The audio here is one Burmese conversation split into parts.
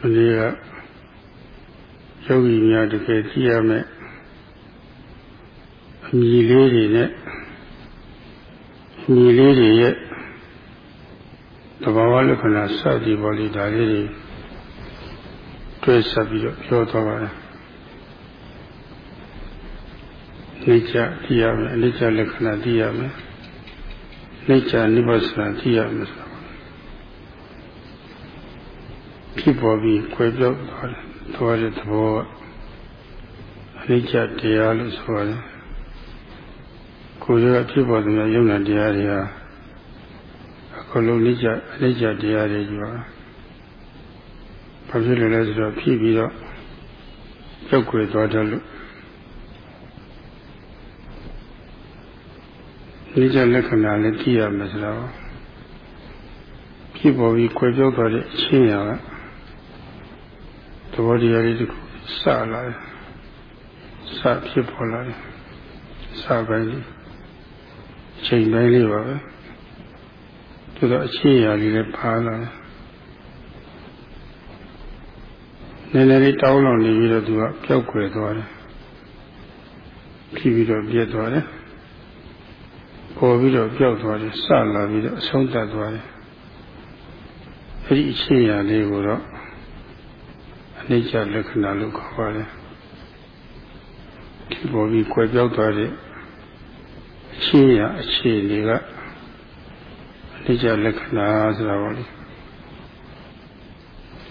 မနေ့ကယောဂီများတကယ်ကြည့်ရမယ်အမြည်လေးတွေနဲ့မြည်လေးတွေရဲ့သဘာဝလက္ခဏာစသည်ပေါ်လေးဒါလေးတွေတွေ့ဆက်ပြီးတော့ပြောသွားပါတယ်နိစ္စသိရမယ်အနိစ္စလက္ခဏာသိရမယ်နိစ္စနိဗ္ဗာန်သိရမယ်ဆို ဖြစ်ပေါ်ပြီးခွဲပြောက်သွားတယ်သွားတဲ့သဘောကအနိစ္စတရားလို့ဆိုရတယ်ကိုယ်ကဖြစ်ပေါ်တဲ့ယုံနာတရားတွေဟာအကုန်လုံးအနိစ္စအနိစ္စတရားတွေကြီးပါဘာဖြစ်လို့လဲဆိုတော့ဖြစ်ပြီးတော့ကြောက်ွယ်သွားတယ်လို့နိစ္စလက္ခဏာလည်းသိရမယ်ဆိုတော့ဖြစ်ပေါ်ပြီးခွဲပြောက်သွားတဲ့အချင်းရာကသ ဘောတရားလေးတစ်ခုစလာတယ်စဖြစ်ပေါ်လာတယ်စပိုင်းလေးချိန်ပိုင်းလေးပါပဲသူတော့အခြေအရာလေးလည်းပါလာတယ်နည်းနည်းလေးတောင်းလောင်နေပြီးတော့သူကပျောက်ကွယ်သွားတယ်ဖြစ်ပြီးတော့ပြက်သွားတယ်ပေါ်ပြီးတော့ပျောက်သွားတယ်စလာပြီးတော့အဆုံးသတ်သွားတယ်အဲ့ဒီအခြေအရာလေးကိုတော့အ နိစ္စလက္ခဏာလို့ခေါ်ပါတယ်ဒီပေါ်ပြီးကွယ်ပြောက်သွားတဲ့အခြေအရာအခြေအနေကအနိစ္စလက္ခဏာဆိုတာပါလေ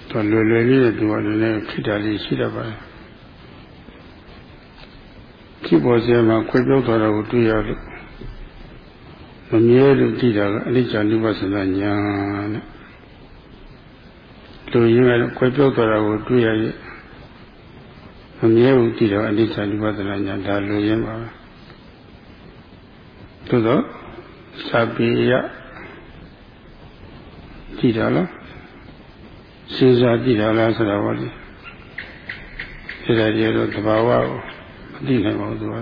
တော့လွယ်လွယ်လေးနဲ့သူကလည်းခိတာလေးရှိတတ်ပါတယ်ခိပေါ်စရာမှာကွယ်ပြောက်သွားတာကိုတွေ့ရလို့မမြဲလို့ကြည့်တာကအနိစ္စနုပ္ပသနာညာတဲ့ လူရင်းကတော့ကွယ်ပြောက်သွားတာကိုတွေ့ရရဲ့မမြဲဘူးကြည့်တော့အနိစ္စနုပ္ပသနာညာဒါလူရင်းပါပဲသို့တော့စာပေရကြည့်တာလားစဉ်းစားကြည့်တာလားဆိုတော့ဗောလေဒီလိုရတော့တဘာဝကိုမသိနိုင်ပါဘူးသူက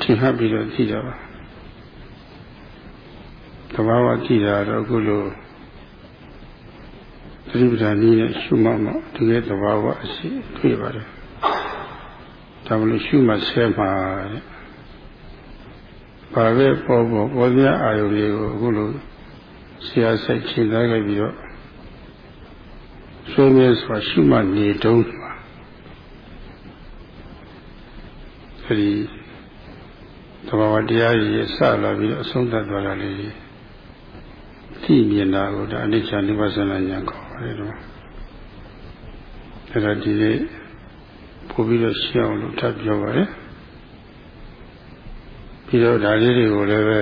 ထင်ဟပ်ပြီးတော့ကြည့်တာပါတဘာဝကြည့်တာတော့အခုလိုသ တိပဋ္ဌာန်နည်းနဲ့ရှုမှတ်မှတကယ်တဘာဝအရှိတွေ့ပါတယ်ဒါမလို့ရှုမှတ်ဆဲမှာတဲ့ဘာပဲပေါ်ပေါ်ပေါ်ပြအာယုလေးကိုအခုလိုဆရာဆက်ခြေသားခဲ့ပြီးတော့ဆွေးနွေးစွာရှုမှတ်နေတုံးမှာအဲဒီသဘာဝတရားကြီးစလာပြီးတော့အဆုံးသတ်သွားတာလေးသိမြင်တာကိုဒါအနိစ္စနိဗ္ဗာန်ဉာဏ်ခေါ် ပါတယ်တော့အဲဒါဒီလေးပို့ပြီးတော့ရှင်းအောင်လို့ထပ်ပြောပါတယ်ပြီးတော့ဒါလေးတွေကိုလည်းပဲ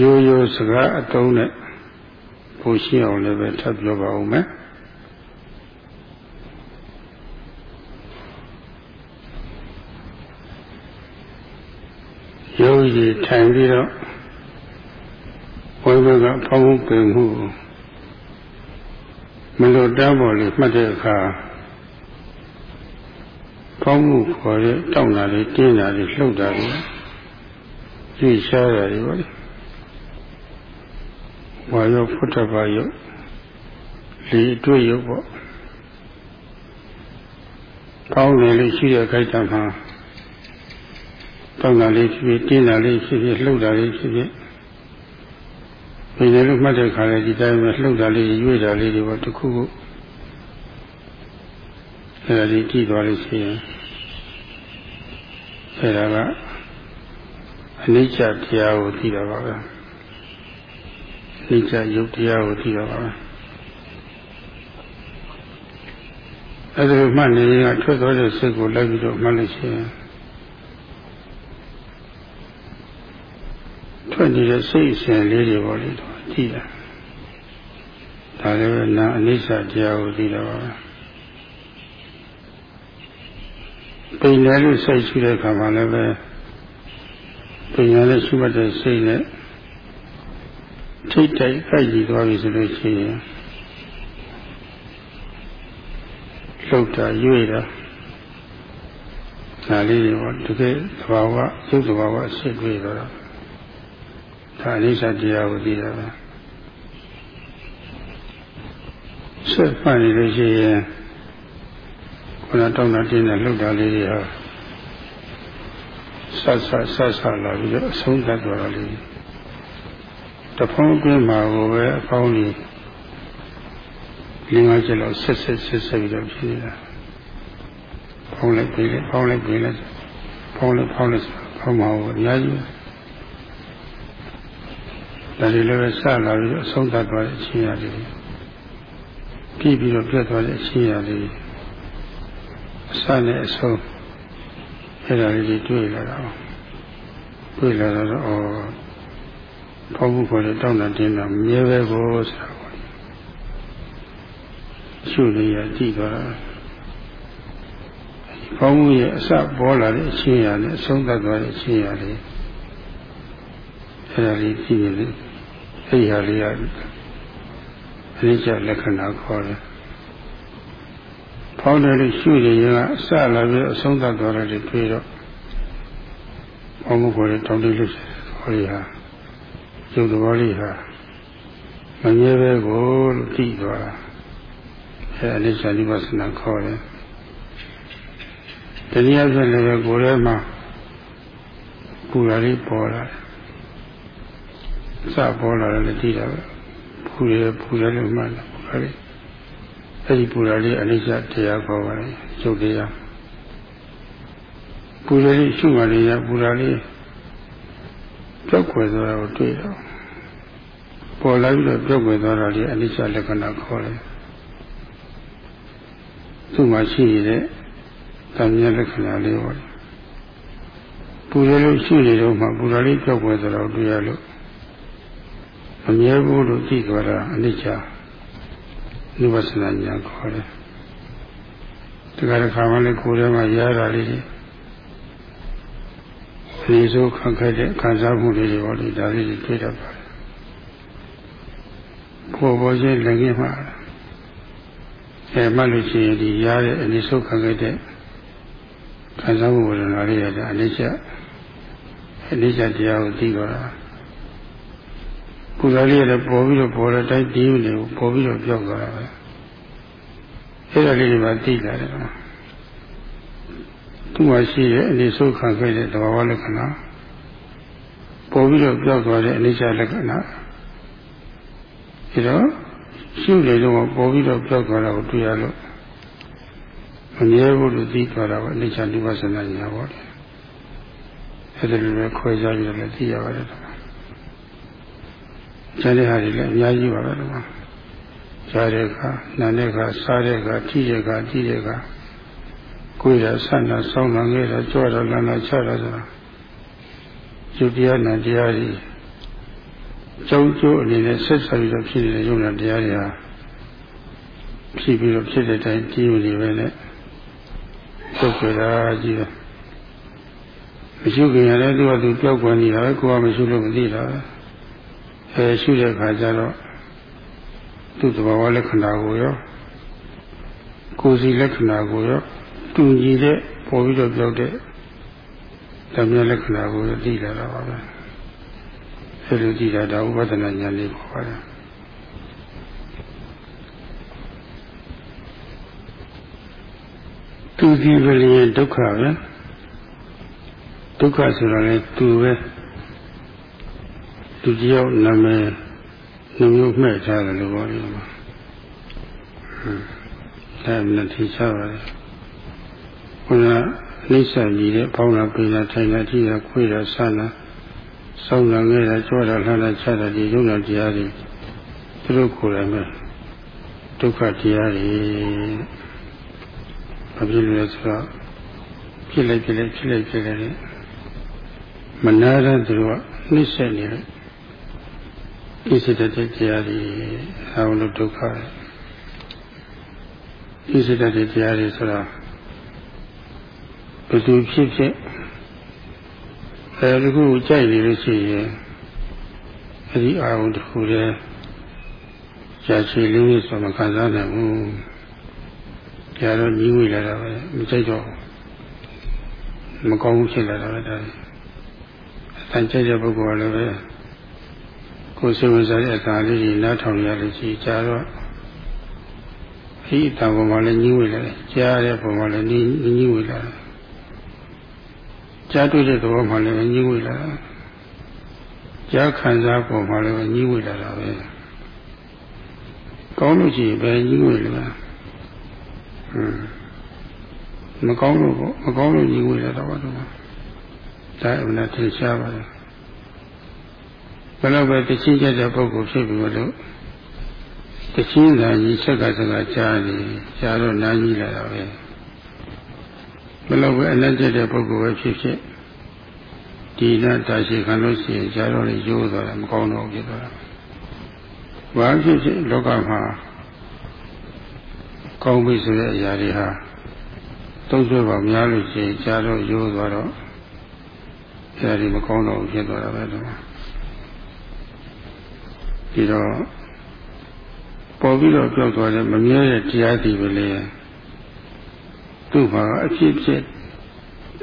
ရိုးရိုးစကားအတုံးနဲ့ပို့ရှင်းအောင်လည်းပဲထပ်ပြောပါဦးမယ်ယောဂီထိုင်ပြီးတော့ဝိဘကဖောင်းပင်မှု မလို့တမ်းပေါ်လေးမှတ်တဲ့အခါဖောင်းမှုခေါ်တဲ့တောက်တာလေးတင်းတာလေးလှုပ်တာလေးကြည့်ရှားတာလေးပါလေဝါရောဖုတ္တပါယုတ်လေတွေ့ရုပ်ပေါ့ကောင်းတယ်လို့ရှိတဲ့ခိုက်တံမှာတောက်တာလေးဖြစ်ဖြစ်တင်းတာလေးဖြစ်ဖြစ်လှုပ်တာလေးဖြစ်ဖြစ် ဘယ်လိုလို့မှတ်တဲ့ခါလဲဒီတိုင်းပဲလှုပ်တာလေးရွေ့တာလေးတွေပေါ့တခုခုအဲဒါလေးကြည့်သွားလို့ရှိရင်အဲဒါကအနိစ္စတရားကိုသိတာပါပဲအနိစ္စယုတ်တရားကိုသိတာပါပဲအဲဒါမှတ်နေရင်ထွက်သွားတဲ့စိတ်ကိုလိုက်ပြီးတော့မှတ်လို့ရှိရင်ထွက်နေတဲ့စိတ်အစဉ်လေးတွေပေါ့လေတော့ ကြည့်တာဒါလည်းပဲနာအနိစ္စတရားကိုသိတာပါပဲပိန်တယ်လို့စိတ်ရှိတဲ့အခါမှာလည်းပဲပိန်ရတဲ့ရှိမှတ်တဲ့စိတ်နဲ့ထိတ်တိုက်ကြိုက်ကြည့်သွားပြီဆိုလို့ရှိရင်လှုပ်တာရွေ့တာဒါလေးတွေပေါ့တကယ်သဘာဝရုပ်သဘာဝအစစ်တွေ့တော့ ဒါအနိစ္စတရားကိုသိတာပဲဆက်ဖတ်နေလို့ရှိရင်ခုနတောင်းတာတင်းတဲ့လှုပ်တာလေးတွေဟာဆက်ဆက်ဆက်ဆက်လာပြီးတော့အဆုံးသတ်သွားတာလေးတဖုံးအတွင်းမှာကိုပဲအပေါင်းကြီးလင်းကားချက်လောက်ဆက်ဆက်ဆက်ဆက်ပြီးတော့ဖြစ်နေတာဖောင်းလိုက်ပြီးလိုက်ဖောင်းလိုက်ပြီးလိုက်ဖောင်းလိုက်ဖောင်းလိုက်ဖောင်းမှာကိုအများကြီး ဒါတွေလည်းပဲစလာပြီးအဆုံးသတ်သွားတဲ့အချင်းရတယ်ပြီးပြီးတော့ပြတ်သွားတဲ့အချင်းရတယ်အစနဲ့အဆုံးအဲ့ဒါလေးတွေတွေ့လာတာတွေ့လာတော့ဩဖောက်မှုခေါ်တဲ့တောင်းတတင်းတာမြဲပဲကိုဆိုတာပေါ့ရှုလေးရကြည့်သွားတာဖောက်မှုရဲ့အစပေါ်လာတဲ့အချင်းရနဲ့အဆုံးသတ်သွားတဲ့အချင်းရလေးအဲ့ဒါလေးကြည့်ရင်လေ အဲ့ဒီဟာလေးကအနိစ္စလက္ခဏာခေါ်တယ်ဖောင်းတယ်လို့ရှုရရင်ကအစလာပြီးအဆုံးသတ်သွားတယ်တွေ့တော့ဘောမှုကိုတောင်းတလို့ဟောရဟာကျုပ်သဘောလေးဟာမမြဲပဲကိုလို့သိသွားတာအဲအနိစ္စနိဗ္ဗာန်ခေါ်တယ်တနည်းအားဖြင့်လည်းကိုယ်ထဲမှာပူရာလေးပေါ်လာတယ် စပေါ်လာတယ်လည်းသိတာပဲပူရပူရလို့မှတ်တယ်ပူရာလေးအဲ့ဒီပူရာလေးအနိစ္စတရားခေါ်ပါလေကျုပ်တရားပူရာလေးရှုမှလေးရပူရာလေးကြောက်ွယ်သွားတာကိုတွေ့တော့ပေါ်လာပြီးတော့ကြောက်ွယ်သွားတာလေးအနိစ္စလက္ခဏာခေါ်တယ်သူ့မှာရှိနေတဲ့တဏှာလက္ခဏာလေးပေါ့ပူရလို့ရှိနေတော့မှပူရာလေးကြောက်ွယ်သွားတော့တွေ့ရလို့ မမြဲဘူးလို့သိသွားတာအနိစ္စနုပသနာညာခေါ်တယ်တခါတခါမှလည်းကိုယ်ထဲမှာရတာလေးတွေဒီဆိုခံခဲ့တဲ့ခံစားမှုတွေတွေဟောလေဒါလေးတွေတွေ့တတ်ပါတယ်ပေါ်ပေါ်ချင်းလည်းငင်းမှာအဲမှလို့ရှိရင်ဒီရတဲ့အနိစ္စခံခဲ့တဲ့ခံစားမှုဝေဒနာလေးရတဲ့အနိစ္စအနိစ္စတရားကိုသိတော့တာ ပူဇော်လေးလည်းပေါ်ပြီးတော့ပေါ်တဲ့အတိုင်းပြီးနေဘူးပေါ်ပြီးတော့ပြောက်သွားတာပဲအဲ့ဒါလေးတွေမှသိလာတယ်ကွာသူ့မှာရှိတဲ့အနေဆိုးခံခဲ့တဲ့သဘာဝလက္ခဏာပေါ်ပြီးတော့ပြောက်သွားတဲ့အနိစ္စလက္ခဏာဒါတော့ရှုနေတော့ပေါ်ပြီးတော့ပြောက်သွားတာကိုတွေ့ရလို့မမြဲဘူးလို့သိသွားတာပေါ့အနိစ္စနိဗ္ဗာန်ညာပေါ့အဲ့ဒါလိုပဲခွဲခြားပြီးတော့လည်းသိရပါတယ် ကျန်တဲ့ဟာတွေလည်းအများကြီးပါပဲလို့ကြားတဲ့အခါနားတဲ့အခါစားတဲ့အခါထိတဲ့အခါကြည့်တဲ့အခါကိုယ်ရဆန္ဒဆောင်းလာခဲ့တာကြွတော့လမ်းလာချတာဆိုတာယုတ်တရားနဲ့တရားကြီးကျုံကျိုးအနေနဲ့ဆက်ဆက်ပြီးတော့ဖြစ်နေတဲ့ယုံနာတရားတွေဟာဖြစ်ပြီးတော့ဖြစ်တဲ့တိုင်းကြီးနေပဲနဲ့သုတ်ကြတာကြီးပဲမရှိခင်ရတဲ့သူကသူကြောက်ကွယ်နေတာပဲကိုကမရှိလို့မသိတာပဲ အဲရှုတဲ့ခါကျတော့သူ့သဘာဝလက္ခဏာကိုရောကိုယ်စီလက္ခဏာကိုရောတူညီတဲ့ပေါ်ပြီးတော့ပြောတဲ့ဓမ္မလက္ခဏာကိုသိလာတာပါပဲအဲလိုကြည့်တာဒါဥပဒနာဉာဏ်လေးခေါ်ပါတယ်သူဒီပလျင်ဒုက္ခပဲဒုက္ခဆိုတာလေသူပဲ သူတယောက်နာမည်နှမျိုးမှဲ့ထားတယ်လို့ပြောရမှာဟွန်းဒါမှလည်းသိချပါတယ်ခုနလိစ္ဆာကြီးတဲ့ပေါင်းလာပိလာထိုင်လာကြည့်တာခွေးတာဆန်းလာစောင်းလာငဲတာကြွတာလှမ်းလာချတာဒီယုံနာတရားတွေသူတို့ကိုယ်တိုင်ပဲဒုက္ခတရားတွေဘာဖြစ်လို့လဲဆိုတော့ဖြစ်လိုက်ဖြစ်လိုက်ဖြစ်လိုက်ဖြစ်လိုက်မနာတဲ့သူကနှိမ့်ဆက်နေတယ် ဣစိတတေတရားတွေအာဝလို့ဒုက္ခဣစိတတေတရားတွေဆိုတာဘယ်သူဖြစ်ဖြစ်အဲဒီခုကြိုက်နေလို့ရှိရင်အဲဒီအာဝတစ်ခုတည်းကြာချီလေးဆိုမှခံစားနိုင်ဘူးကြာတော့ညီးဝေလာတာပဲမကြိုက်တော့မကောင်းဘူးဖြစ်လာတာပဲဒါအတန်ကြိုက်တဲ့ပုဂ္ဂိုလ်ကလည်းပဲ ကိုယ်စိတ်ဝင်စားတဲ့အကာလေးကြီးနားထောင်ရလို့ရှိကြတော့ဒီအတန်ပေါ်မှာလည်းညှိဝေလာတယ်ကြားတဲ့ပုံမှာလည်းညှိဝေလာတယ်ကြားတွေ့တဲ့သဘောမှာလည်းညှိဝေလာတယ်ကြားခံစားပုံမှာလည်းညှိဝေလာတာပဲကောင်းလို့ရှိရင်ပဲညှိဝေလာဟွန်းမကောင်းလို့ပေါ့မကောင်းလို့ညှိဝေလာတော့ပါတော့ဒါအမှန်တရားရှားပါတယ် ဘယ်လိုပဲတချင်းကြတဲ့ပုဂ္ဂိုလ်ဖြစ်ပြီးလို့တချင်းသာကြီးဆက်ကဆက်ကကြားနေကြားတော့နားကြီးလာတာပဲဘယ်လိုပဲအလက်ကျတဲ့ပုဂ္ဂိုလ်ပဲဖြစ်ဖြစ်ဒီနာတာရှိခံလို့ရှိရင်ကြားတော့လေရိုးသွားတယ်မကောင်းတော့ဖြစ်သွားတာဘာဖြစ်ဖြစ်လောကမှာကောင်းပြီဆိုတဲ့အရာတွေဟာသုံးဆွဲပါများလို့ရှိရင်ကြားတော့ရိုးသွားတော့အဲဒီမကောင်းတော့ဖြစ်သွားတာပဲတော့ ဒီတော့ပေါ်ပြီးတော့ပြောက်သွားတဲ့မမြဲတဲ့တရားဒီပဲလေသူ့မှာအဖြစ်ဖြစ်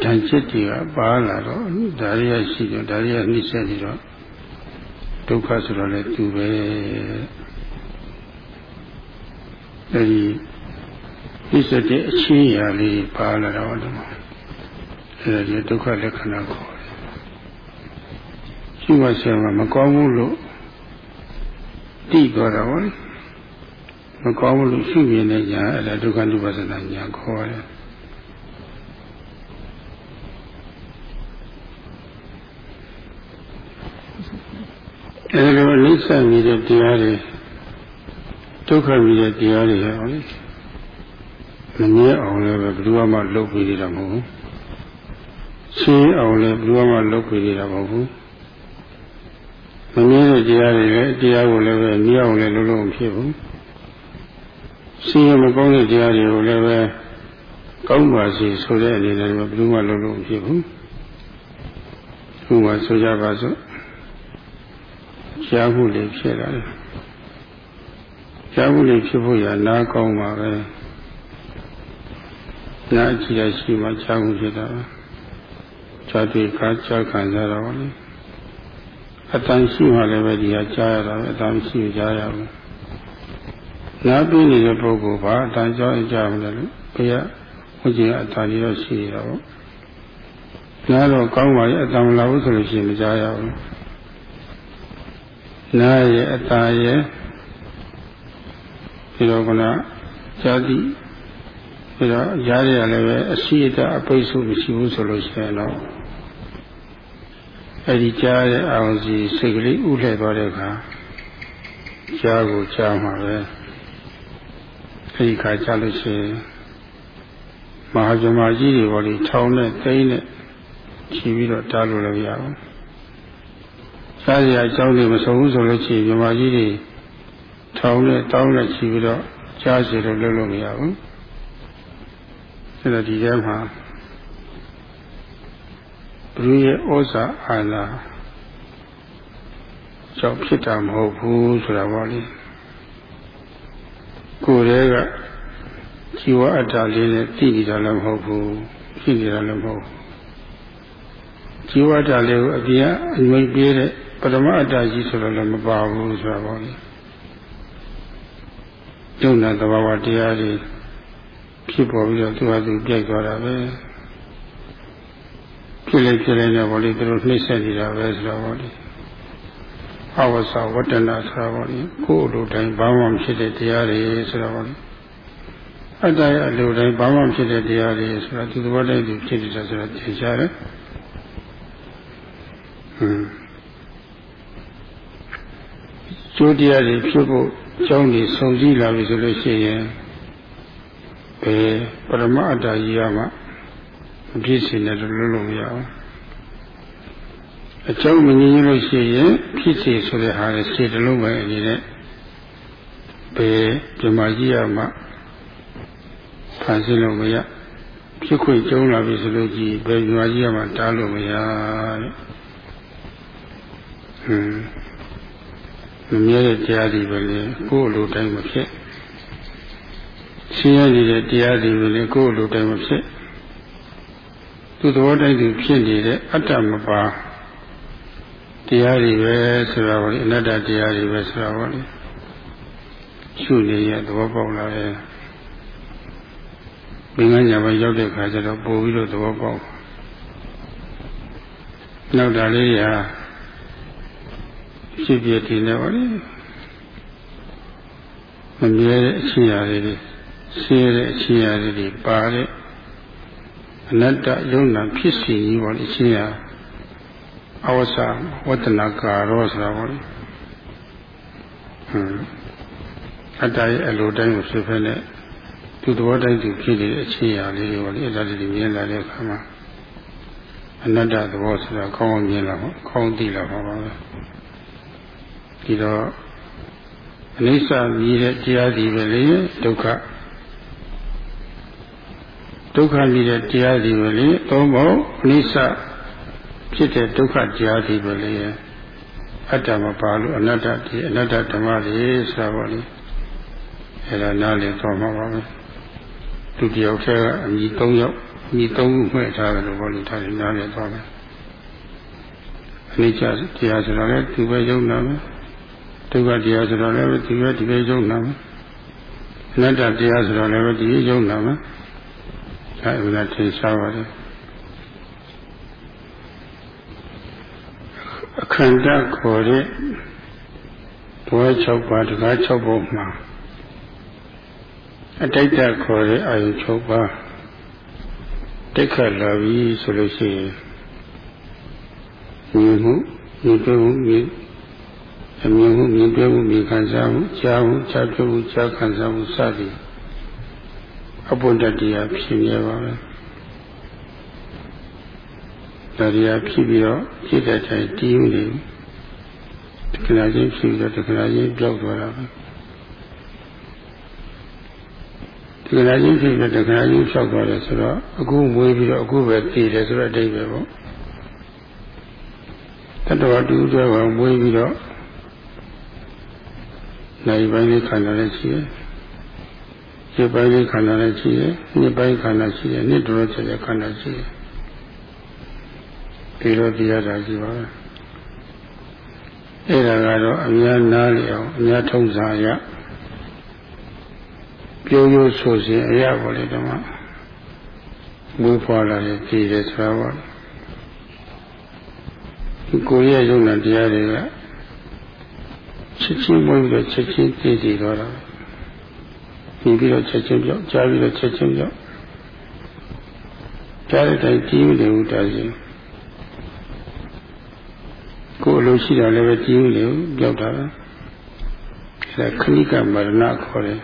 ဓာတ်ချက်တွေကပါလာတော့ဒါရီရရှိတော့ဒါရီရနှိမ့်ဆက်နေတော့ဒုက္ခဆိုတော့လေသူပဲအဲဒီနှိမ့်ဆက်တဲ့အချင်းရာလေးပါလာတော့ဒီမှာအဲဒီဒုက္ခလက္ခဏာကိုရှိမှဆရာမကောင်းဘူးလို့ တိသွားတာပေါ့မကောင်းလို့ရှုမြင်တဲ့ညာအဲ့ဒါဒုက္ခ ानु ပါဒနာညာခေါ်တယ်အဲလိုအိဋ္ဌာမြည်တဲ့တရားတွေဒုက္ခမြည်တဲ့တရားတွေဟောလေမငြင်းအောင်လည်းပဲဘယ်သူမှလုပ်ပြီးနေတာမဟုတ်ဘူးရှင်းအောင်လည်းဘယ်သူမှလုပ်ပြီးနေတာမဟုတ်ဘူး မမြင်တဲ့တရားတွေလည်းတရားကိုလည်းပဲမြင်အောင်လည်းလုံးလုံးဖြစ်ဘူးစီရမကောင်းတဲ့တရားတွေကိုလည်းပဲကောင်းပါစေဆိုတဲ့အနေနဲ့ဘယ်သူမှလုံးလုံးဖြစ်ဘူးခုမှဆိုကြပါစို့ရှားမှုလေးဖြစ်လာတယ်ရှားမှုလေးဖြစ်ဖို့ရနားကောင်းပါပဲနားကြည့်ရရှိမှရှားမှုဖြစ်တာပါဇာတိခါကြာခံကြတော့လေ အတန်ရှိမှလည်းပဲဒီဟာကြားရတာပဲအတန်ရှိကြားရဘူးနားပြီးနေတဲ့ပုဂ္ဂိုလ်ဘာအတန်ကြောက်ကြမလဲလို့ဘုရားဘုရားအတန်ကြီးတော့ရှိရတော့နားတော့ကောင်းပါရဲ့အတန်မလာဘူးဆိုလို့ရှိရင်မကြားရဘူးနားရဲ့အတန်ရဲ့ဒီတော့ကနာဇာတိပြီးတော့ရားရရလည်းပဲအရှိအတအပိတ်ဆိုမရှိဘူးဆိုလို့ရှိရင်တော့ အဲဒီကြားတဲ့အောင်စီစိတ်ကလေးဥလှည့်သွားတဲ့အခါကြားကိုကြားမှာပဲအဲဒီခါကြားလို့ရှိရင်မဟာဇမကြီးတွေပေါ်လေးထောင်းနဲ့သိမ့်နဲ့ခြီးပြီးတော့တားလို့လည်းမရဘူးစားစရာအကြောင်းတွေမဆုံးဘူးဆိုလို့ရှိရင်ဇမကြီးတွေထောင်းနဲ့တောင်းနဲ့ခြီးပြီးတော့ကြားစီလို့လုပ်လို့မရဘူးအဲဒါဒီထဲမှာ ဘုရားရဲ့ဩဇာအာဏာကြောင့်ဖြစ်တာမဟုတ်ဘူးဆိုတာပေါ့လေကိုယ်တည်းကជីဝအတ္တလေးနဲ့သိနေတာလည်းမဟုတ်ဘူးဖြစ်နေတာလည်းမဟုတ်ဘူးជីဝအတ္တလေးကိုအပြင်အငြိမ့်ပေးတဲ့ပထမအတ္တကြီးဆိုတော့လည်းမပါဘူးဆိုတာပေါ့လေကျုံနာသဘာဝတရားတွေဖြစ်ပေါ်ပြီးတော့သူ့ဟာသူပြိုက်သွားတာပဲ ဖြစ်လေဖြစ်လေနဲ့ဗောလေသူတို့နှိမ့်ဆက်နေတာပဲဆိုတော့ဗောလေအဝဆဝတ္တနာဆိုတာဗောလေကိုယ်လိုတိုင်းဘာမှဖြစ်တဲ့တရားတွေဆိုတော့ဗောလေအတ္တရဲ့အလိုတိုင်းဘာမှဖြစ်တဲ့တရားတွေဆိုတော့ဒီသဘောတိုင်းသူဖြစ်နေတာဆိုတော့သင်ရှားတယ်ဟွန်းကျိုးတရားတွေဖြစ်ဖို့ကြောင်းတွေစုံစည်းလာပြီဆိုလို့ရှိရင်ဘယ်ပရမအတ္တကြီးရမှာ အပြည့်စင်နဲ့တော့လွတ်လို့မရဘူးအကြောင်းမငြင်းလို့ရှိရင်ဖြစ်စီဆိုတဲ့ဟာလေစိတ်တလုံးပဲအနေနဲ့ဘယ်ပြမကြီးရမှဖန်ဆင်းလို့မရဖြစ်ခွင့်ကျုံးလာပြီဆိုလို့ကြီးဘယ်ပြမကြီးရမှတားလို့မရတဲ့ဟွန်းမမြဲတဲ့တရားတွေပဲလေကိုယ်လိုတိုင်းမဖြစ်ဆင်းရဲနေတဲ့တရားတွေပဲလေကိုယ်လိုတိုင်းမဖြစ် သူသဘောတိုက်သူဖြစ်နေတဲ့အတ္တမပါတရားတွေပဲဆိုတာကိုအနတ္တတရားတွေပဲဆိုတာကိုရှုနေရသဘောပေါက်လာရဲ့ဘင်္ဂညာဘရောက်တဲ့ခါကျတော့ပို့ပြီးတော့သဘောပေါက်နောက်တာလေးရာဖြစ်ဖြစ်တည်နေပါလေမမြဲတဲ့အချင်းရာလေးတွေဆင်းရဲတဲ့အချင်းရာလေးတွေပါတဲ့ အနတ္တယုံနာဖြစ်စီကြီးပါလေအချင်းရာအဝဆဝတ္တနာကာရောဆိုတာပါလေဟွန်းအတ္တရဲ့အလိုတိုင်းကိုဖြစ်ဖက်နဲ့သူသဘောတိုင်းသူဖြစ်နေတဲ့အချင်းရာလေးတွေပါလေအဲ့ဒါတွေမြင်လာတဲ့အခါမှာအနတ္တသဘောဆိုတာကောင်းအောင်မြင်လာပေါ့ကောင်းသိလာပါပါပဲဒီတော့အနိစ္စမြည်တဲ့တရားစီပဲလေဒုက္ခ ဒုက္ခမြည်တဲ့တရားစီပဲလေသုံးဖို့အနိစ္စဖြစ်တဲ့ဒုက္ခတရားစီပဲလေအတ္တမပါလို့အနတ္တဒီအနတ္တဓမ္မတွေဆိုတာပေါ့လေအဲ့ဒါနားလည်သွားမှာပါပဲသူတယောက်တည်းကအမိ၃ယောက်မိ၃ခုမှဲ့ထားတယ်လို့ပေါ့လေဒါလည်းနားလည်သွားမယ်အနိစ္စတရားဆိုတော့လည်းသူပဲယုံနာမယ်ဒုက္ခတရားဆိုတော့လည်းဒီပဲဒီပဲယုံနာမယ်အနတ္တတရားဆိုတော့လည်းဒီယုံနာမယ် အဲဒါထင်ရှားပါတယ်အခန္ဓာခေါ်တဲ့ဘဝ6ပါးတကား6ပုံမှာအတိတ်တခေါ်တဲ့အာယု6ပါးတိတ်ခတ်လာပြီဆိုလို့ရှိရင်မြင်မှုမြင်တွေ့မှုမြင်အမြင်မှုမြင်တွေ့မှုမြင်ခံစားမှုကြားမှုကြားတွေ့မှုကြားခံစားမှုစသည် အပုဒ္ဒတရားဖြစ်နေပါပဲဒါတရားဖြစ်ပြီးတော့ဖြစ်တဲ့တိုင်တီးနေတခဏချင်းဖြစ်ပြီးတော့တခဏချင်းပြောက်သွားတာပဲတခဏချင်းဖြစ်ပြီးတခဏချင်းဖြောက်သွားတယ်ဆိုတော့အခုမွေးပြီးတော့အခုပဲတည်တယ်ဆိုတော့အတိတ်ပဲပေါ့တတဝတူတွဲကမွေးပြီးတော့နိုင်ပိုင်းလေးခန္ဓာလည်းရှိတယ်။ ဒီပိုင်းလေးခန္ဓာလည်းရှိတယ်။နှစ်ပိုင်းခန္ဓာရှိတယ်။နှစ်တော်ချက်တဲ့ခန္ဓာရှိတယ်။ဒီလိုတရားတာရှိပါပဲ။အဲ့ဒါကတော့အများနားလျအောင်အများထုံးစားရပြုံးရိုးဆိုစဉ်အရာပေါ်လေဓမ္မမွေးဖွာလာတဲ့ကြည်တယ်ဆိုတာပါဒီကိုယ်ရဲ့ယုံနာတရားတွေကချက်ချင်းမွေးပြီးတော့ချက်ချင်းသိတည်သွားတာ ပြီးပြီးတော့ချက်ချင်းပြောက်ကြားပြီးတော့ချက်ချင်းပြောက်ကြားတဲ့တိုင်ကြီးမနေဘူးတာရှင်ကိုယ်လိုရှိတာလည်းပဲကြီးမနေဘူးပြောက်တာပဲအဲခဏိကမရဏခေါ်တယ်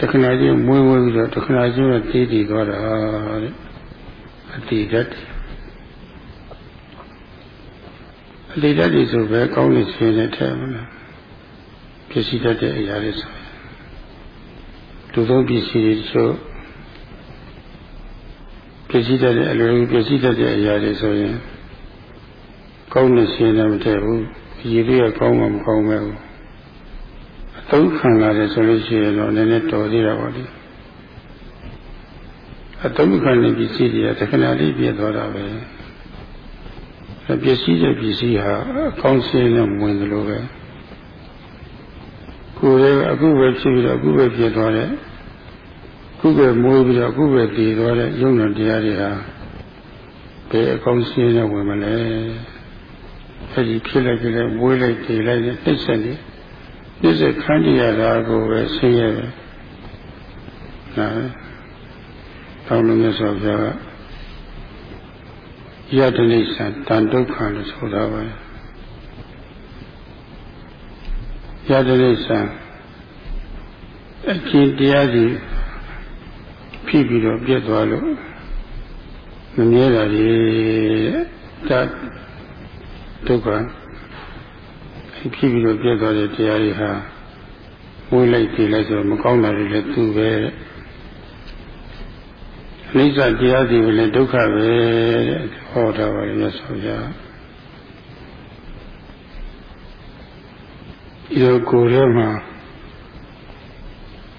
တခဏချင်းမွေးမွေးပြီးတော့တခဏချင်းတော့သိတည်သွားတာတဲ့အတိတတ်အတိတတ်ဆိုပဲကောင်းနေစင်းနဲ့ထဲမှာပစ္စည်းတတ်တဲ့အရာတွေဆို လူသုံးပစ္စည်းတွေဆိုပစ္စည်းတတ်တဲ့အလိုပစ္စည်းတတ်တဲ့အရာတွေဆိုရင်ကောင်းနေစင်းနဲ့မထဲဘူးရည်ရည်ကောင်းမှမကောင်းမဲ့ဘူးအသုံးခံလာတယ်ဆိုလို့ရှိရင်တော့နည်းနည်းတော်သေးတာပါလေအသုံးခံတဲ့ပစ္စည်းတွေကတခဏလေးပြည့်သွားတာပဲပစ္စည်းတဲ့ပစ္စည်းဟာအကောင်းစင်းနဲ့ဝင်တယ်လို့ပဲ ကိုယ်ရဲ့အခုပဲဖြစ်ပြီးတော့အခုပဲဖြစ်သွားတဲ့ခုပဲမွေးပြီးတော့အခုပဲတည်သွားတဲ့ယုံနာတရားတွေဟာဘယ်အကောင်းစင်းနဲ့ဝင်မလဲအဲဒီဖြစ်လိုက်ကြတဲ့မွေးလိုက်တည်လိုက်တဲ့နှိမ့်ဆက်နေနှိမ့်ဆက်ခန်းရတာကိုပဲဆင်းရဲတယ်နာတောင်းလို့မြတ်စွာဘုရားကယတနိစ္စတန်ဒုက္ခလို့ဆိုတာပါ ယတနိစ္စအကျင့်တရားကြီးဖြစ်ပြီးတော့ပြတ်သွားလို့မမြဲတာလေတဒုက္ခဖြစ်ပြီးတော့ပြတ်သွားတဲ့တရားတွေဟာဝိလိုက်ပြေးလိုက်ဆိုတော့မကောင်းတာတွေလည်းသူပဲအိဋ္ဌတရားစီပဲလည်းဒုက္ခပဲတဲ့ဟောတာပါလေမြတ်စွာဘုရား ဒီလိုကိုယ်ထဲမှာ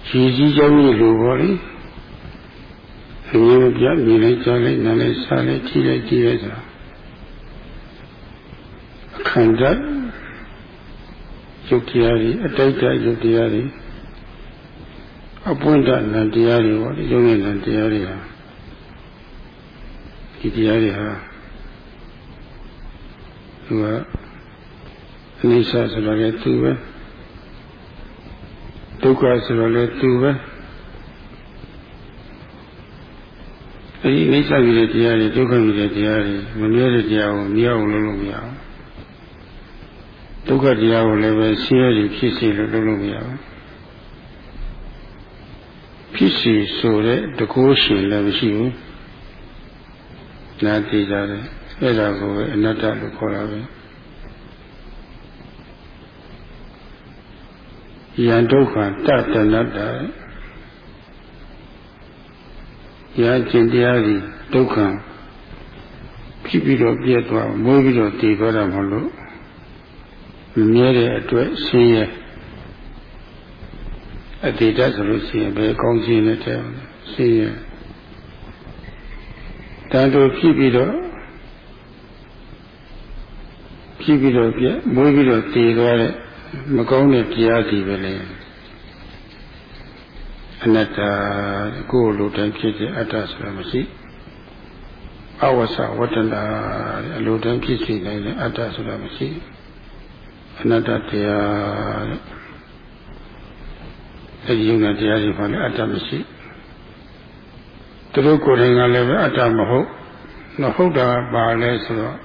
ရည်ကြီးကြောင်းကြီးလိုပေါ့လေအမြင်ပြမြင်လိုက်ကြားလိုက်နားလိုက်စားလိုက်ကြည့်လိုက်ကြည့်လိုက်ဆိုတာအခန္ဓာယုတ်တရားတွေအတိတ်တယုတ်တရားတွေအပွင့်တနံတရားတွေပေါ့ဒီယုံနဲ့နံတရားတွေဟာဒီတရားတွေဟာသူက အနိစ္စဆိုတော့လည်းသူပဲဒုက္ခဆိုတော့လည်းသူပဲအဲဒီအိဋ္ဌပြည်တဲ့တရားတွေဒုက္ခပြည်တဲ့တရားတွေမမြဲတဲ့တရားကိုမြင်အောင်လုပ်လို့မရဘူးဒုက္ခတရားကိုလည်းပဲဆင်းရဲဖြစ်စေလို့လုပ်လို့မရဘူးဖြစ်စီဆိုတဲ့တကိုးရှင်လည်းမရှိဘူးနားသိကြတယ်အဲ့ဒါကိုပဲအနတ္တလို့ခေါ်တာပဲ ယံဒုက္ခတတနတ္တရာကျင်တရားကြီးဒုက္ခဖြစ်ပြီးတော့ပြည့်သွားမွေးပြီးတော့တည်သွားတာမဟုတ်လို့မြဲတဲ့အတွက်ဆင်းရဲအတိတ်ဆိုလို့ရှိရင်ဘယ်ကောင်းခြင်းနဲ့တဲ့ဆင်းရဲတန်တူဖြစ်ပြီးတော့ဖြစ်ပြီးတော့ပြမွေးပြီးတော့တည်သွားတဲ့ မကောင်းတဲ့တရားစီပဲလေအနတ္တကိုယ်လိုတိုင်းဖြစ်တဲ့အတ္တဆိုတာမရှိအဝဆဝတ္တနာအလိုတိုင်းဖြစ်စီနိုင်တဲ့အတ္တဆိုတာမရှိအနတ္တတရားအဲဒီယုံနာတရားတွေဘာလဲအတ္တမရှိသူတို့ကိုယ်တိုင်ကလည်းပဲအတ္တမဟုတ်မဟုတ်တာပါလဲဆိုတော့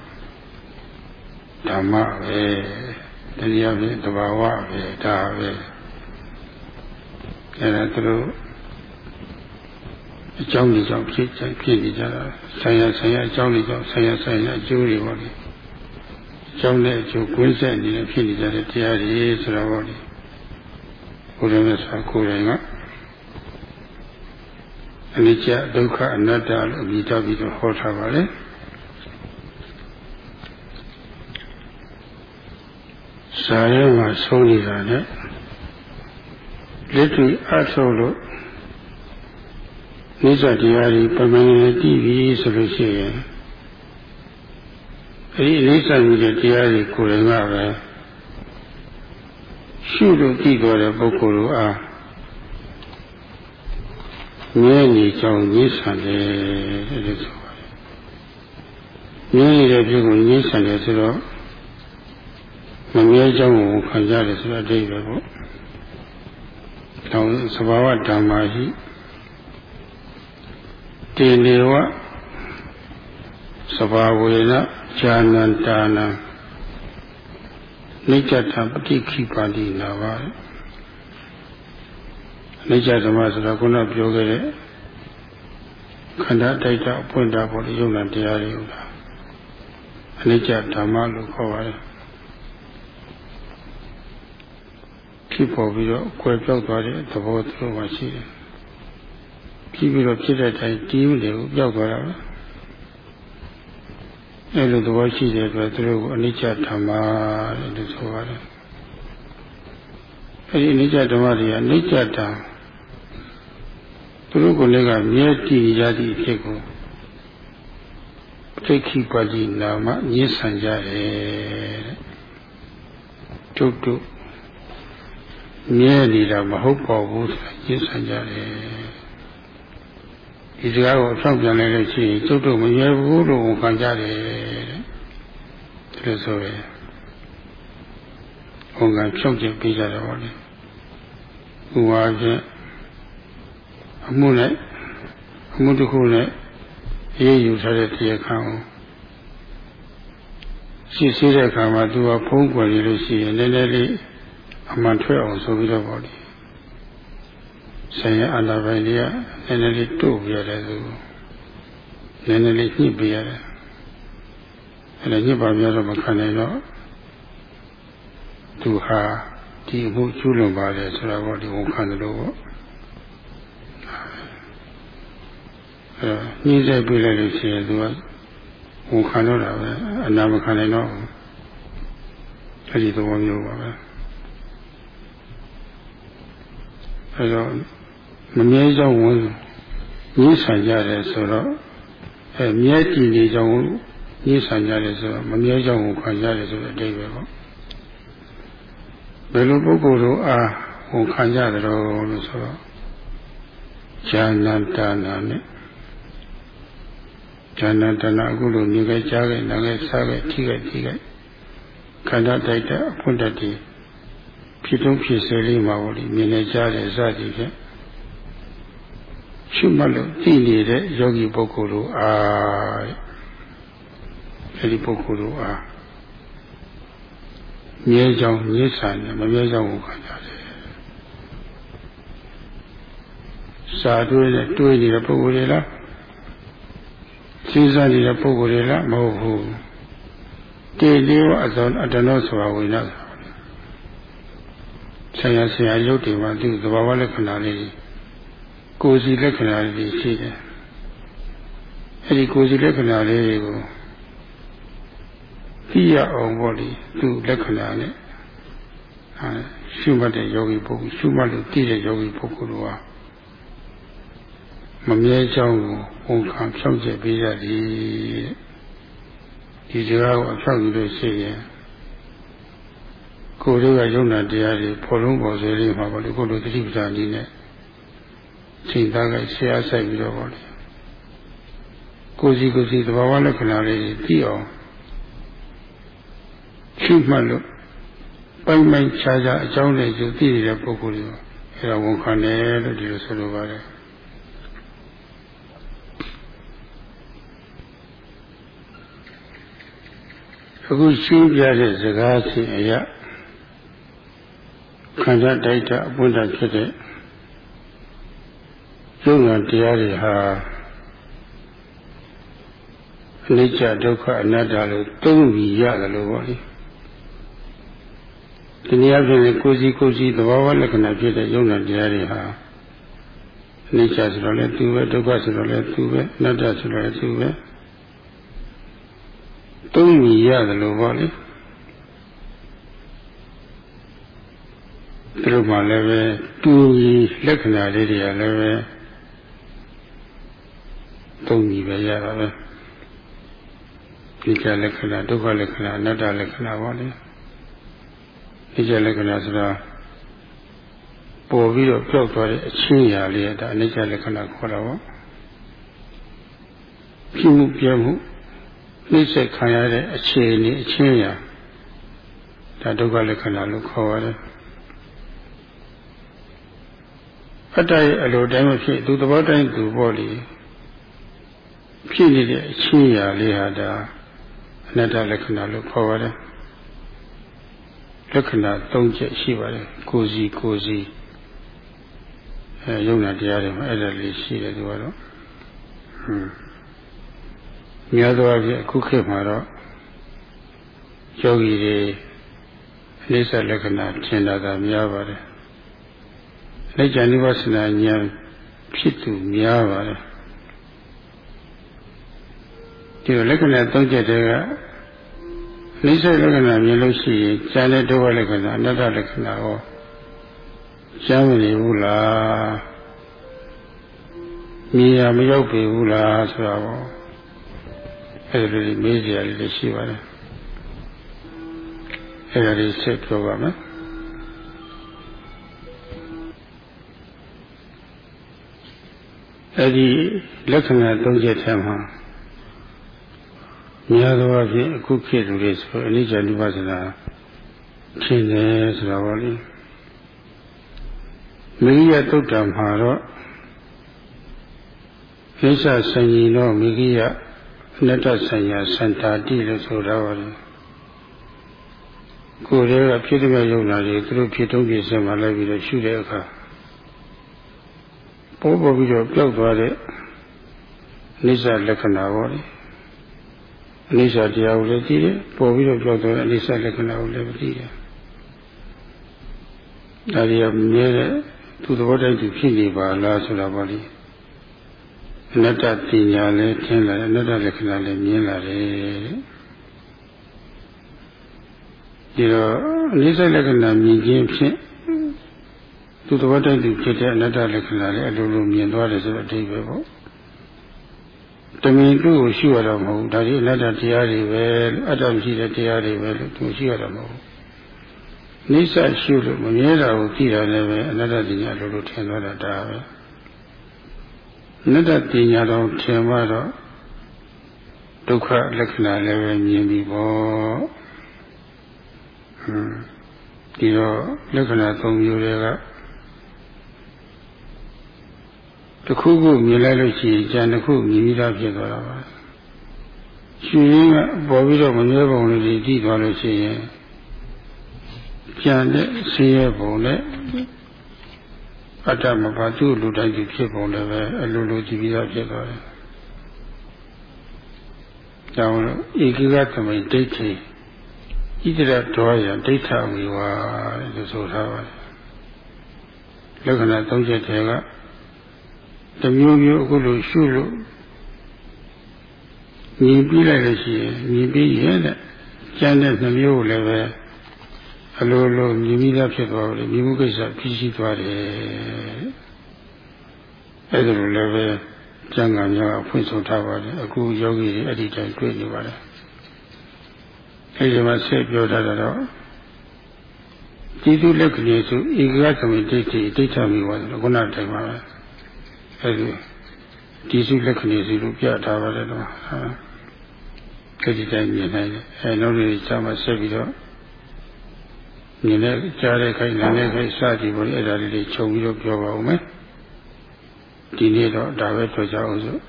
ဓမ္မပဲ တရားဖြင့်တဘာဝပဲဒါပဲအဲဒါသူတို့အကြောင်းတွေကြောင့်ဖြစ်ဖြစ်နေကြတာဆံရဆံရအကြောင်းတွေကြောင့်ဆံရဆံရအကျိုးတွေပေါ့လေအကြောင်းနဲ့အကျိုးကွင်းဆက်နေဖြစ်နေကြတဲ့တရားတွေဆိုတော့ပေါ့လေဘုရားမြတ်စွာကိုယ်တိုင်ကအနိစ္စဒုက္ခအနတ္တလို့အပြီးတော့ပြီးတော့ဟောထားပါလေ ဇာရဲမှာဆုံးနေတာနဲ့လက်တွေ့အထုတ်လို့နိစ္စတရားတွေပမဏေတည်ပြီဆိုလို့ရှိရင်အဲဒီနိစ္စကြီးတဲ့တရားတွေကိုယ်တိုင်ကပဲရှုလို့ကြည့်တော်တဲ့ပုဂ္ဂိုလ်တို့အားမြဲနေကြောင်းရည်ဆန်တယ်လို့ဆိုပါတယ်။မြဲနေတဲ့ပြုကိုရည်ဆန်တယ်ဆိုတော့ မမြဲကြောင်းကိုခံကြတယ်ဆိုတော့အတိတ်ပဲပေါ့။တောင်းသဘာဝဓမ္မာရှိတေနေဝသဘာဝေနဈာနန္တာနံနိစ္စတပฏิခိပါတိနာပါနိစ္စဓမ္မဆိုတာခုနပြောခဲ့တဲ့ခန္ဓာတိုက်တာအပွင့်တာပေါ်လေယုံနာတရားတွေဟုတ်လားအနိစ္စဓမ္မလို့ခေါ်ပါတယ် ဖြစ်ပေါ်ပြီးတော့ကွယ်ပြောက်သွားတဲ့သဘောသူတို့မှရှိတယ်ဖြစ်ပြီးတော့ဖြစ်တဲ့အတိုင်းတီးမနေဘူးပြောက်သွားတာပဲအဲလိုသဘောရှိတဲ့အတွက်သူတို့ကအနိစ္စဓမ္မလို့ဆိုပါတယ်အဲဒီအနိစ္စဓမ္မတွေကအနိစ္စဓမ္မသူတို့ကိုလည်းကမြဲတည်ရသည့်အဖြစ်ကိုသိခိပါဠိနာမညှင်းဆန်ကြတယ်တဲ့တုတ်တု မြဲနေတာမဟုတ်ပါဘူးဆိုတာညှင်းဆန်ကြတယ်ဒီစကားကိုအဆောင်ပြန်လိုက်လို့ရှိရင်တုတ်တုမမြဲဘူးလို့ဝန်ခံကြတယ်တဲ့ဒါလို့ဆိုရယ်ဝန်ခံဖြုတ်ကျပေးကြတယ်ဟောလေဥပါဖြင့်အမှုနဲ့အမှုတစ်ခုနဲ့အေးယူထားတဲ့တရားခံကိုရှိရှိတဲ့အခါမှာသူကဖုံးကွယ်နေလို့ရှိရင်နည်းနည်းလေး အမှန်ထွက်အောင်ဆိုပြီးတော့ပေါ့လေဆင်ရအနာပိုင်လေးကနည်းနည်းလေးတို့ပြရတယ်သူနည်းနည်းလေးညှိပြရတယ်အဲ့ဒါညှိပါပြတော့မခံနိုင်တော့သူဟာဒီအမှုကျူးလွန်ပါတယ်ဆိုတော့ဒီဝန်ခံတယ်လို့ပေါ့အဲညှိစေပြလိုက်လို့ရှိရင်သူကဝန်ခံတော့တာပဲအနာမခံနိုင်တော့အဲ့ဒီသဘောမျိုးပါပဲ အဲတော့မမြဲကြောင်းဝင်ညှိဆန်ကြတယ်ဆိုတော့အဲမြဲတည်နေကြောင်းညှိဆန်ကြတယ်ဆိုတော့မမြဲကြောင်းကိုခံကြတယ်ဆိုတဲ့အတိတ်ပဲပေါ့ဘယ်လိုပုဂ္ဂိုလ်တို့အားဝန်ခံကြတယ်လို့ဆိုတော့ဈာနတနာနဲ့ဈာနတနာအခုလိုမြင်ခဲ့ကြားခဲ့နားခဲ့စားခဲ့ထိခဲ့ထိခဲ့ခန္ဓာတိုက်တဲ့အဖွင့်တတ်တယ် ဖြစ်တုံးဖြစ်စေလေးမှာပေါ့လေမြင်နေကြတယ်စသည်ဖြင့်ရှုမှတ်လို့သိနေတဲ့ယောဂီပုဂ္ဂိုလ်တို့အားအဲဒီပုဂ္ဂိုလ်တို့အားမြဲကြောင်မြဲဆန်တယ်မမြဲကြောင်ကိုခံရတယ်စာတွေးနဲ့တွေးနေတဲ့ပုဂ္ဂိုလ်တွေလားစဉ်းစားနေတဲ့ပုဂ္ဂိုလ်တွေလားမဟုတ်ဘူးတေလေးဝအစုံအတနောဆိုတာဝိနာ ဆရာဆရာရုပ်တွေမှာသူသဘာဝလက္ခဏာလေးကိုယ်စီလက္ခဏာလေးရှိတယ်အဲဒီကိုယ်စီလက္ခဏာလေးတွေကိုသိရအောင်ပေါ့လေသူလက္ခဏာနဲ့အဲရှုမှတ်တဲ့ယောဂီပုဂ္ဂိုလ်ရှုမှတ်လို့သိတဲ့ယောဂီပုဂ္ဂိုလ်တို့ဟာမမြဲကြောင်းကိုဝန်ခံဖြောင့်ကျက်ပေးရသည်ဒီစကားကိုအဖြောင့်ယူလို့ရှိရင် ကိုယ်တို့ကယုံနာတရားတွေဖော်လုံးပေါ်စေလေးမှာပေါ့လေကိုယ်တို့သတိပဋ္ဌာန်ကြီးနဲ့ချိန်သားကဆရာဆိုင်ပြီးတော့ပေါ့လေကိုယ်စီကိုယ်စီသဘာဝလက္ခဏာလေးသိအောင်ရှုမှတ်လို့ပိုင်ပိုင်ခြားခြားအကြောင်းနဲ့ယူသိနေတဲ့ပုဂ္ဂိုလ်တွေအဲဒါဝန်ခံတယ်လို့ဒီလိုဆိုလိုပါတယ်အခုရှင်းပြတဲ့စကားစဉ်အရာ ခန္ဓာတိုက်တာအပွင့်တာဖြစ်တဲ့ယုံနာတရားတွေဟာအနိစ္စဒုက္ခအနတ္တလို့သုံးပြီးရတယ်လို့ပေါ့လေဒီနည်းအားဖြင့်ကိုယ်စီကိုယ်စီသဘာဝလက္ခဏာဖြစ်တဲ့ယုံနာတရားတွေဟာအနိစ္စဆိုတော့လည်းသူပဲဒုက္ခဆိုတော့လည်းသူပဲအနတ္တဆိုတော့လည်းသူပဲသုံးပြီးရတယ်လို့ပေါ့လေ သူတို့မှလည်းပဲတူကြီးလက္ခဏာလေးတွေကလည်းပဲသုံးပြီးပဲရတာပဲဒီကြလက္ခဏာဒုက္ခလက္ခဏာအနတ္တလက္ခဏာပေါ့လေဒီကြလက္ခဏာဆိုတာပေါ်ပြီးတော့ပြောက်သွားတဲ့အချင်းရာလေးဒါအနိစ္စလက္ခဏာခေါ်တာပေါ့ဖြစ်မှုပြမှုနှိစ္စခံရတဲ့အခြေအနေအချင်းရာဒါဒုက္ခလက္ခဏာလို့ခေါ်ပါတယ် အတ္တရဲ့အလိုတိုင်းမဖြစ်သူသဘောတိုင်းသူပေါ့လေဖြစ်နေတဲ့အချင်းရာလေးဟာဒါအနတ္တလက္ခဏာလို့ခေါ်ပါတယ်လက္ခဏာ၃ချက်ရှိပါတယ်ကိုယ်စီကိုယ်စီအဲယုံနာတရားတွေမှာအဲ့ဒါလေးရှိတယ်သူကတော့ဟွန်းများသောအားဖြင့်အခုခေတ်မှာတော့ယောဂီတွေအနိစ္စလက္ခဏာထင်တာကများပါတယ် လက်ကျန်နိဗ္ဗာန်ဉာဏ်ဖြစ်သူများပါတယ်ဒီလက္ခဏာ၃ချက်တည်းကနိစ္စလက္ခဏာမြင်လို့ရှိရင်ကျန်တဲ့ဒုက္ခလက္ခဏာအနတ္တလက္ခဏာဟောကျမ်းမနေဘူးလားမြင်ရမရောက်ပြီဘူးလားဆိုတော့အဲ့ဒါလေးမေးကြရလေးရှိပါတယ်အဲ့ဒါလေးဆက်ပြောပါမယ် အဲ့ဒီလက္ခဏာ၃ချက်ထဲမှာများသောအားဖြင့်အခုခေတ်လူတွေဆိုအနိစ္စလူပသနာထင်တယ်ဆိုတာပါလေမိဂိယတုတ်တံမှာတော့ကိစ္စဆိုင်ရင်တော့မိဂိယအနတ္တဆိုင်ရာစန္တာတိလို့ဆိုတာပါလေကိုယ်ရဲ့ဖြစ်တဲ့ယုံနာတွေသူတို့ဖြစ်တုံးပြစမှာလိုက်ပြီးတော့ရှုတဲ့အခါ ပေါ်ပေါ်ပြီးတော့ပျောက်သွားတဲ့နိစ္စလက္ခဏာပေါ့လေအနိစ္စတရားကိုလည်းသိတယ်ပေါ်ပြီးတော့ပြောတော့အနိစ္စလက္ခဏာကိုလည်းသိတယ်ဒါတွေကမြဲတဲ့သူသဘောတိုက်သူဖြစ်နေပါလားဆိုတာပါလိအနတ္တပညာလည်းထင်လာတယ်အနတ္တလက္ခဏာလည်းမြင်လာတယ်ဒီတော့အနိစ္စလက္ခဏာမြင်ခြင်းဖြင့် သူသဘောတိုက်သူဖြစ်တဲ့အနတ္တလက္ခဏာလည်းအလိုလိုမြင်သွားတယ်ဆိုတဲ့အဓိပ္ပာယ်ပေါ့တမင်သူ့ကိုရှိရတော့မဟုတ်ဘူးဒါကြီးအနတ္တတရားတွေပဲအတ္တမရှိတဲ့တရားတွေပဲလို့သူရှိရတော့မဟုတ်ဘူးနိစ္စရှိလို့မမြဲတာကိုသိတာလည်းပဲအနတ္တတရားလိုလိုထင်သွားတာဒါပဲနတ္တပညာတော်ထင်မှတော့ဒုက္ခလက္ခဏာလည်းပဲမြင်ပြီပေါ့ဟွန်းဒီတော့လက္ခဏာ၃မျိုးတွေက တစ်ခုခုမြင်လိုက်လို့ရှိရင်ကြံတစ်ခုမြင်ပြီးသားဖြစ်သွားတာပါရှင်ရင်းကပေါ်ပြီးတော့မမြဲပုံလေးတွေကြည့်သွားလို့ရှိရင်ကြံတဲ့ဆင်းရဲပုံနဲ့အတ္တမပါသူ့လူတိုင်းကြီးဖြစ်ပုံလည်းပဲအလိုလိုကြည့်ပြီးသားဖြစ်သွားတယ်။ကြောင့်ဧကိကသမိန်ဒိဋ္ဌိဣတိရတော်ရဒိဋ္ဌဝေဝါလို့ဆိုထားပါတယ်။လက္ခဏာ၃ချက်တည်းက တမျိုးမျိုးအခုလိုရှုလို့မြင်ပြီးလိုက်လို့ရှိရင်မြင်ပြီးရဲ့တဲ့ကျန်တဲ့နှမျိုးကိုလည်းပဲအလိုလိုမြင်ပြီးသားဖြစ်သွားတယ်မြင်မှုကိစ္စဖြစ်ရှိသွားတယ်အဲဒါလိုလည်းပဲကျန်ကံများဖွင့်ဆိုထားပါတယ်အခုယောဂီတွေအဲ့ဒီတိုင်းတွေ့နေပါတယ်အဲဒီမှာဆက်ပြောထားတာတော့ကျေးဇူးလက္ခဏာဆိုဧကဂမိဒိဋ္ဌိဒိဋ္ဌမိဝါဆိုခုနတိုင်ပါပဲ အဲဒီကျေးဇူးလက္ခဏာစီလို့ပြထားပါတယ်တော့အဲဒီတိုင်းမြင်နိုင်တယ်အဲနောက်နေ့ကျမှဆက်ပြီးတော့မြင်တဲ့ကြားတဲ့ခိုင်နာတဲ့ခိုင်စသည်ပေါ်အဲ့ဒါလေးတွေခြုံပြီးတော့ပြောပါဦးမယ်ဒီနေ့တော့ဒါပဲပြောကြအောင်စို့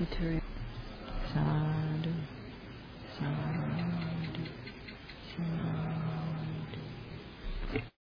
Material.